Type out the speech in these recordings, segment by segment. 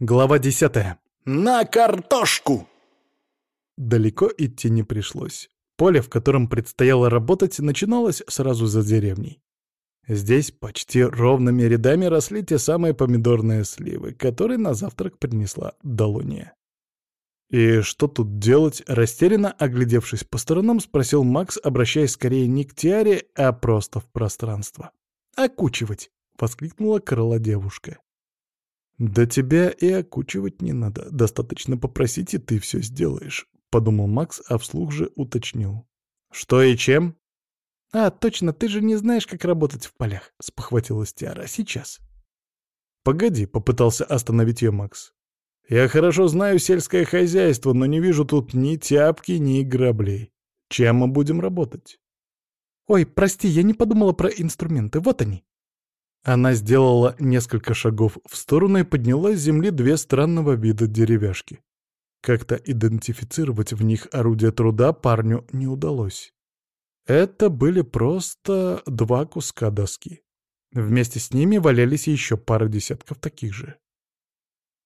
Глава десятая. «На картошку!» Далеко идти не пришлось. Поле, в котором предстояло работать, начиналось сразу за деревней. Здесь почти ровными рядами росли те самые помидорные сливы, которые на завтрак принесла Долуния. «И что тут делать?» — растерянно оглядевшись по сторонам, спросил Макс, обращаясь скорее не к Тиаре, а просто в пространство. «Окучивать!» — воскликнула крыла девушка. «Да тебя и окучивать не надо. Достаточно попросить, и ты все сделаешь», — подумал Макс, а вслух же уточнил. «Что и чем?» «А, точно, ты же не знаешь, как работать в полях», — спохватилась Тиара. «Сейчас». «Погоди», — попытался остановить ее Макс. Я хорошо знаю сельское хозяйство, но не вижу тут ни тяпки, ни граблей. Чем мы будем работать? Ой, прости, я не подумала про инструменты. Вот они. Она сделала несколько шагов в сторону и подняла с земли две странного вида деревяшки. Как-то идентифицировать в них орудия труда парню не удалось. Это были просто два куска доски. Вместе с ними валялись еще пара десятков таких же.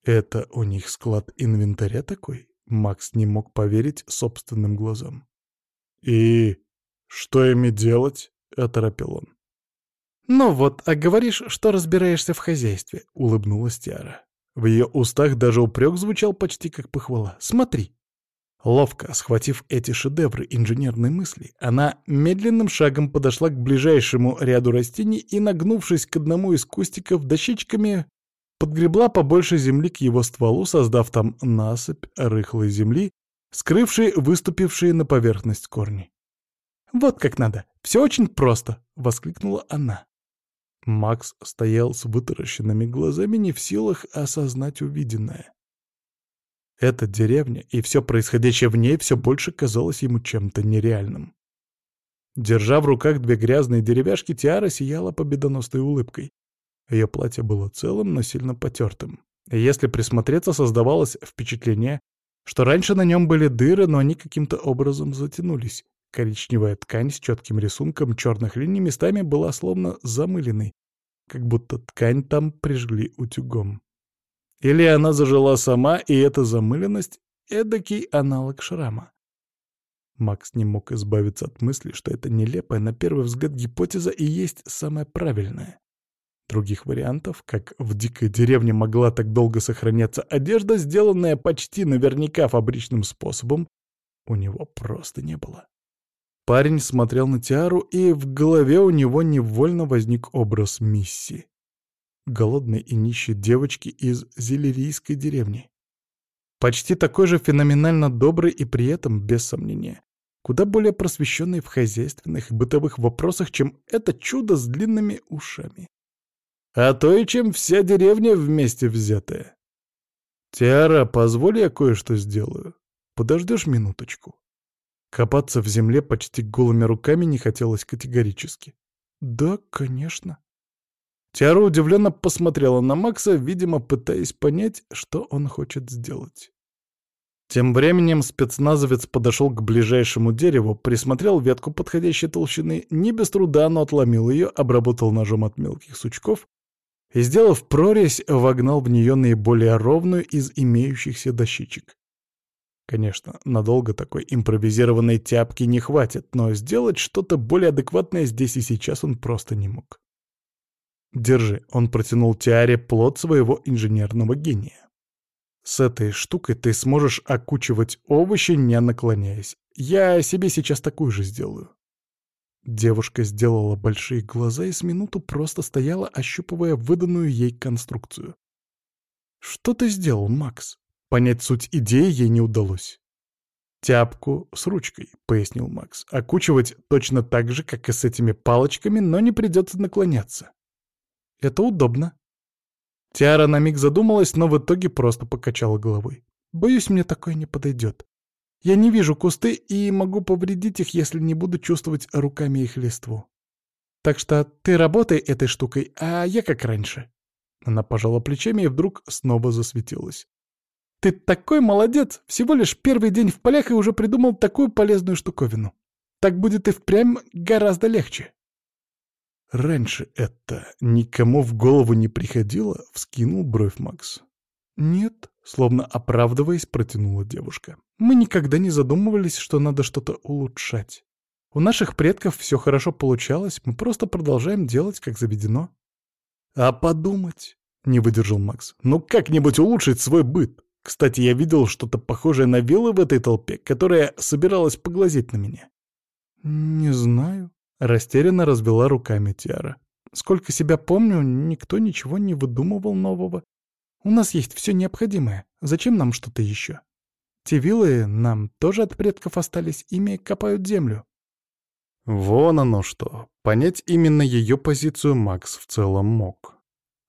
Это у них склад инвентаря такой? Макс не мог поверить собственным глазам. «И что ими делать?» — оторопел он. «Ну вот, а говоришь, что разбираешься в хозяйстве», — улыбнулась Тиара. В ее устах даже упрек звучал почти как похвала. «Смотри». Ловко схватив эти шедевры инженерной мысли, она медленным шагом подошла к ближайшему ряду растений и, нагнувшись к одному из кустиков, дощечками подгребла побольше земли к его стволу, создав там насыпь рыхлой земли, скрывшей выступившие на поверхность корни. «Вот как надо! Все очень просто!» — воскликнула она. Макс стоял с вытаращенными глазами, не в силах осознать увиденное. Эта деревня и все происходящее в ней все больше казалось ему чем-то нереальным. Держа в руках две грязные деревяшки, Тиара сияла победоносной улыбкой. Ее платье было целым, но сильно потертым. Если присмотреться, создавалось впечатление, что раньше на нем были дыры, но они каким-то образом затянулись. Коричневая ткань с четким рисунком черных линий местами была словно замыленной, как будто ткань там прижгли утюгом. Или она зажила сама, и эта замыленность — эдакий аналог шрама. Макс не мог избавиться от мысли, что это нелепая, на первый взгляд, гипотеза и есть самая правильная. Других вариантов, как в дикой деревне могла так долго сохраняться одежда, сделанная почти наверняка фабричным способом, у него просто не было. Парень смотрел на Тиару, и в голове у него невольно возник образ Мисси. Голодной и нищей девочки из зелерийской деревни. Почти такой же феноменально добрый и при этом, без сомнения, куда более просвещенный в хозяйственных и бытовых вопросах, чем это чудо с длинными ушами а то и чем вся деревня вместе взятая. Тиара, позволь я кое-что сделаю. Подождешь минуточку? Копаться в земле почти голыми руками не хотелось категорически. Да, конечно. Тиара удивленно посмотрела на Макса, видимо, пытаясь понять, что он хочет сделать. Тем временем спецназовец подошел к ближайшему дереву, присмотрел ветку подходящей толщины, не без труда, но отломил ее, обработал ножом от мелких сучков и, сделав прорезь, вогнал в нее наиболее ровную из имеющихся дощечек. Конечно, надолго такой импровизированной тяпки не хватит, но сделать что-то более адекватное здесь и сейчас он просто не мог. «Держи», — он протянул Тиаре плод своего инженерного гения. «С этой штукой ты сможешь окучивать овощи, не наклоняясь. Я себе сейчас такую же сделаю». Девушка сделала большие глаза и с минуту просто стояла, ощупывая выданную ей конструкцию. «Что ты сделал, Макс?» Понять суть идеи ей не удалось. «Тяпку с ручкой», — пояснил Макс. «Окучивать точно так же, как и с этими палочками, но не придется наклоняться. Это удобно». Тиара на миг задумалась, но в итоге просто покачала головой. «Боюсь, мне такое не подойдет. Я не вижу кусты и могу повредить их, если не буду чувствовать руками их листву. Так что ты работай этой штукой, а я как раньше». Она пожала плечами и вдруг снова засветилась. «Ты такой молодец! Всего лишь первый день в полях и уже придумал такую полезную штуковину. Так будет и впрямь гораздо легче». «Раньше это никому в голову не приходило?» — вскинул бровь Макс. «Нет», — словно оправдываясь, протянула девушка. «Мы никогда не задумывались, что надо что-то улучшать. У наших предков все хорошо получалось, мы просто продолжаем делать, как заведено». «А подумать?» — не выдержал Макс. «Ну как-нибудь улучшить свой быт. Кстати, я видел что-то похожее на вилы в этой толпе, которая собиралась поглазеть на меня». «Не знаю», — растерянно развела руками Тиара. «Сколько себя помню, никто ничего не выдумывал нового. У нас есть все необходимое. Зачем нам что-то еще? Те вилы нам тоже от предков остались, ими копают землю». Вон оно что. Понять именно ее позицию Макс в целом мог.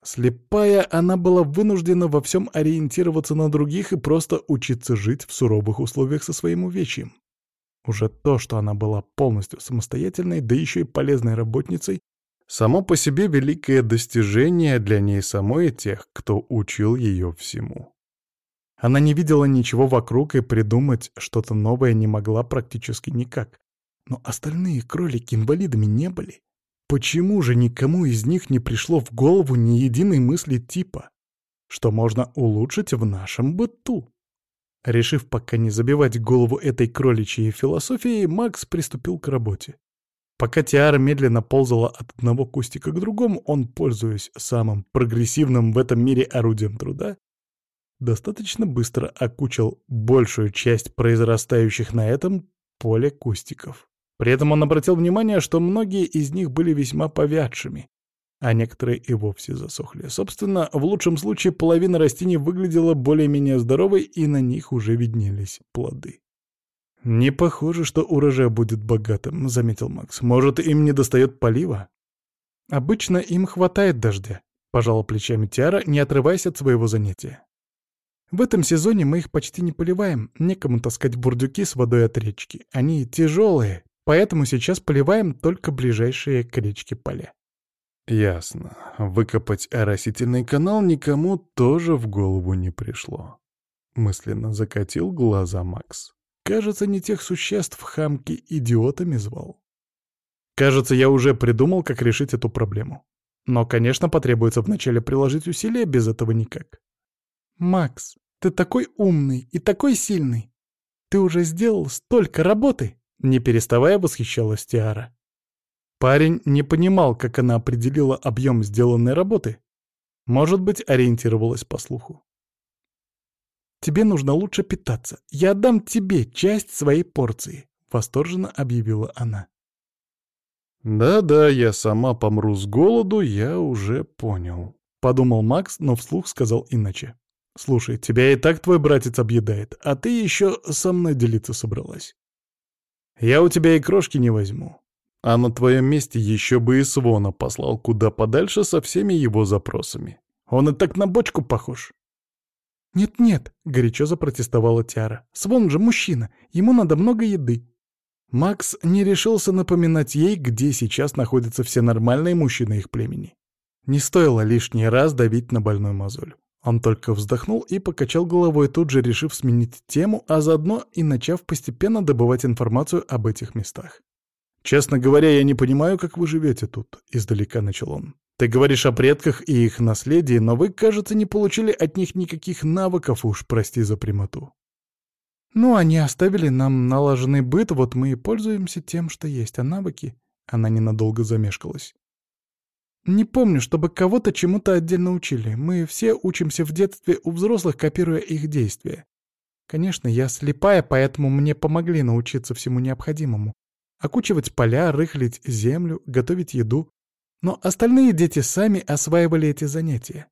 Слепая, она была вынуждена во всем ориентироваться на других и просто учиться жить в суровых условиях со своим увечьем. Уже то, что она была полностью самостоятельной, да еще и полезной работницей, само по себе великое достижение для ней самой и тех, кто учил ее всему. Она не видела ничего вокруг и придумать что-то новое не могла практически никак. Но остальные кролики инвалидами не были. Почему же никому из них не пришло в голову ни единой мысли типа, что можно улучшить в нашем быту? Решив пока не забивать голову этой кроличьей философией, Макс приступил к работе. Пока Тиара медленно ползала от одного кустика к другому, он, пользуясь самым прогрессивным в этом мире орудием труда, достаточно быстро окучил большую часть произрастающих на этом поле кустиков. При этом он обратил внимание, что многие из них были весьма повядшими, а некоторые и вовсе засохли. Собственно, в лучшем случае половина растений выглядела более-менее здоровой, и на них уже виднелись плоды. «Не похоже, что урожай будет богатым», — заметил Макс. «Может, им не достает полива?» «Обычно им хватает дождя», — пожала плечами Тиара, не отрываясь от своего занятия. «В этом сезоне мы их почти не поливаем, некому таскать бурдюки с водой от речки. Они тяжелые, Поэтому сейчас поливаем только ближайшие к речке поля. Ясно. Выкопать оросительный канал никому тоже в голову не пришло. Мысленно закатил глаза Макс. Кажется, не тех существ хамки идиотами звал. Кажется, я уже придумал, как решить эту проблему. Но, конечно, потребуется вначале приложить усилия, без этого никак. «Макс, ты такой умный и такой сильный. Ты уже сделал столько работы!» Не переставая восхищалась Тиара. Парень не понимал, как она определила объем сделанной работы. Может быть, ориентировалась по слуху. «Тебе нужно лучше питаться. Я отдам тебе часть своей порции», — восторженно объявила она. «Да-да, я сама помру с голоду, я уже понял», — подумал Макс, но вслух сказал иначе. «Слушай, тебя и так твой братец объедает, а ты еще со мной делиться собралась. Я у тебя и крошки не возьму. А на твоем месте еще бы и Свона послал куда подальше со всеми его запросами. Он и так на бочку похож. «Нет-нет», — горячо запротестовала Тиара. «Свон же мужчина, ему надо много еды». Макс не решился напоминать ей, где сейчас находятся все нормальные мужчины их племени. Не стоило лишний раз давить на больной мозоль. Он только вздохнул и покачал головой, тут же решив сменить тему, а заодно и начав постепенно добывать информацию об этих местах. «Честно говоря, я не понимаю, как вы живете тут», — издалека начал он. «Ты говоришь о предках и их наследии, но вы, кажется, не получили от них никаких навыков, уж прости за прямоту». «Ну, они оставили нам налаженный быт, вот мы и пользуемся тем, что есть, а навыки...» Она ненадолго замешкалась. Не помню, чтобы кого-то чему-то отдельно учили. Мы все учимся в детстве у взрослых, копируя их действия. Конечно, я слепая, поэтому мне помогли научиться всему необходимому. Окучивать поля, рыхлить землю, готовить еду. Но остальные дети сами осваивали эти занятия.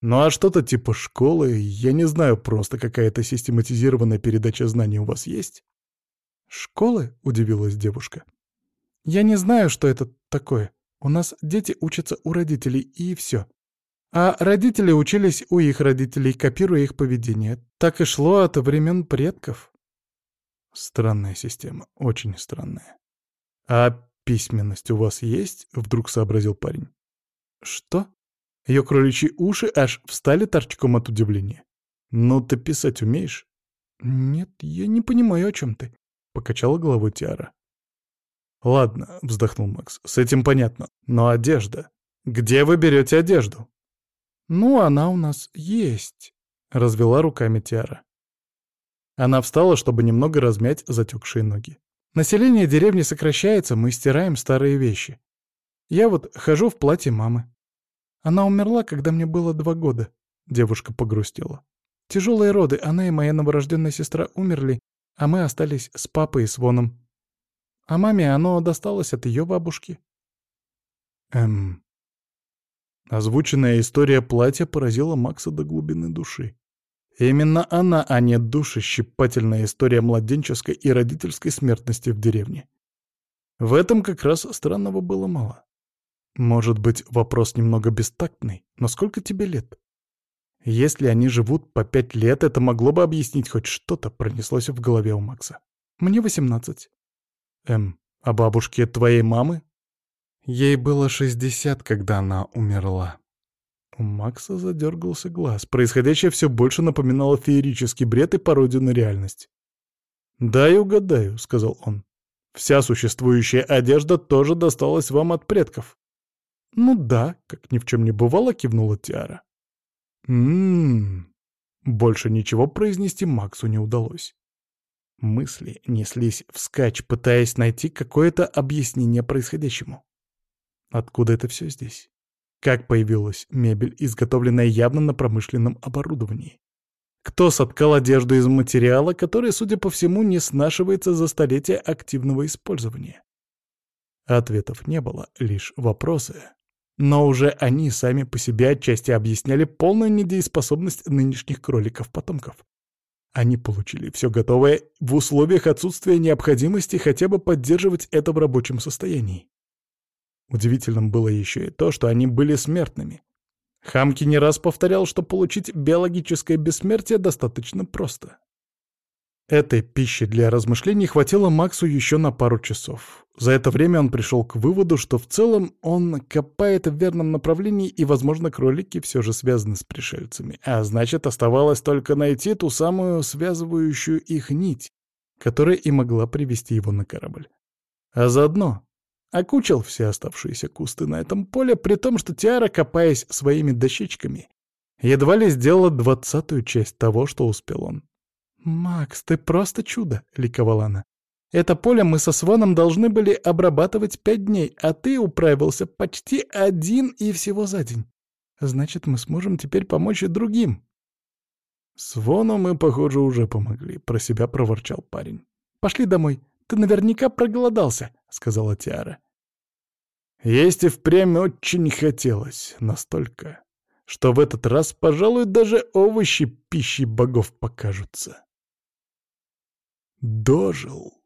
Ну а что-то типа школы, я не знаю, просто какая-то систематизированная передача знаний у вас есть? «Школы?» — удивилась девушка. «Я не знаю, что это такое. У нас дети учатся у родителей, и все. А родители учились у их родителей, копируя их поведение. Так и шло от времен предков. Странная система, очень странная. А письменность у вас есть? Вдруг сообразил парень. Что? Ее кроличьи уши аж встали торчком от удивления. «Ну, ты писать умеешь?» «Нет, я не понимаю, о чем ты», — покачала головой Тиара. «Ладно», — вздохнул Макс, — «с этим понятно. Но одежда? Где вы берете одежду?» «Ну, она у нас есть». — развела руками Тиара. Она встала, чтобы немного размять затекшие ноги. Население деревни сокращается, мы стираем старые вещи. Я вот хожу в платье мамы. Она умерла, когда мне было два года. Девушка погрустила. Тяжелые роды, она и моя новорожденная сестра умерли, а мы остались с папой и с Воном. А маме оно досталось от ее бабушки. Эм... Озвученная история платья поразила Макса до глубины души. Именно она, а не душещипательная история младенческой и родительской смертности в деревне. В этом как раз странного было мало. Может быть, вопрос немного бестактный, но сколько тебе лет? Если они живут по пять лет, это могло бы объяснить хоть что-то, пронеслось в голове у Макса. Мне восемнадцать. Эм, а бабушке твоей мамы? Ей было шестьдесят, когда она умерла. У Макса задергался глаз. Происходящее все больше напоминало феерический бред и пародию на реальность. «Дай угадаю», — сказал он. «Вся существующая одежда тоже досталась вам от предков». «Ну да», — как ни в чем не бывало, кивнула Тиара. «М-м-м...» Больше ничего произнести Максу не удалось. Мысли неслись вскачь, пытаясь найти какое-то объяснение происходящему. Откуда это все здесь? Как появилась мебель, изготовленная явно на промышленном оборудовании? Кто соткал одежду из материала, который, судя по всему, не снашивается за столетия активного использования? Ответов не было, лишь вопросы. Но уже они сами по себе отчасти объясняли полную недееспособность нынешних кроликов-потомков. Они получили все готовое в условиях отсутствия необходимости хотя бы поддерживать это в рабочем состоянии. Удивительным было еще и то, что они были смертными. Хамки не раз повторял, что получить биологическое бессмертие достаточно просто. Этой пищи для размышлений хватило Максу еще на пару часов. За это время он пришел к выводу, что в целом он копает в верном направлении, и, возможно, кролики все же связаны с пришельцами. А значит, оставалось только найти ту самую связывающую их нить, которая и могла привести его на корабль. А заодно окучил все оставшиеся кусты на этом поле, при том, что Тиара, копаясь своими дощечками, едва ли сделала двадцатую часть того, что успел он. «Макс, ты просто чудо!» — ликовала она. «Это поле мы со Своном должны были обрабатывать пять дней, а ты управился почти один и всего за день. Значит, мы сможем теперь помочь и другим». «Свону мы, похоже, уже помогли», — про себя проворчал парень. «Пошли домой. Ты наверняка проголодался», — сказала Тиара. Есть и впрямь очень хотелось, настолько, что в этот раз, пожалуй, даже овощи пищей богов покажутся. Дожил.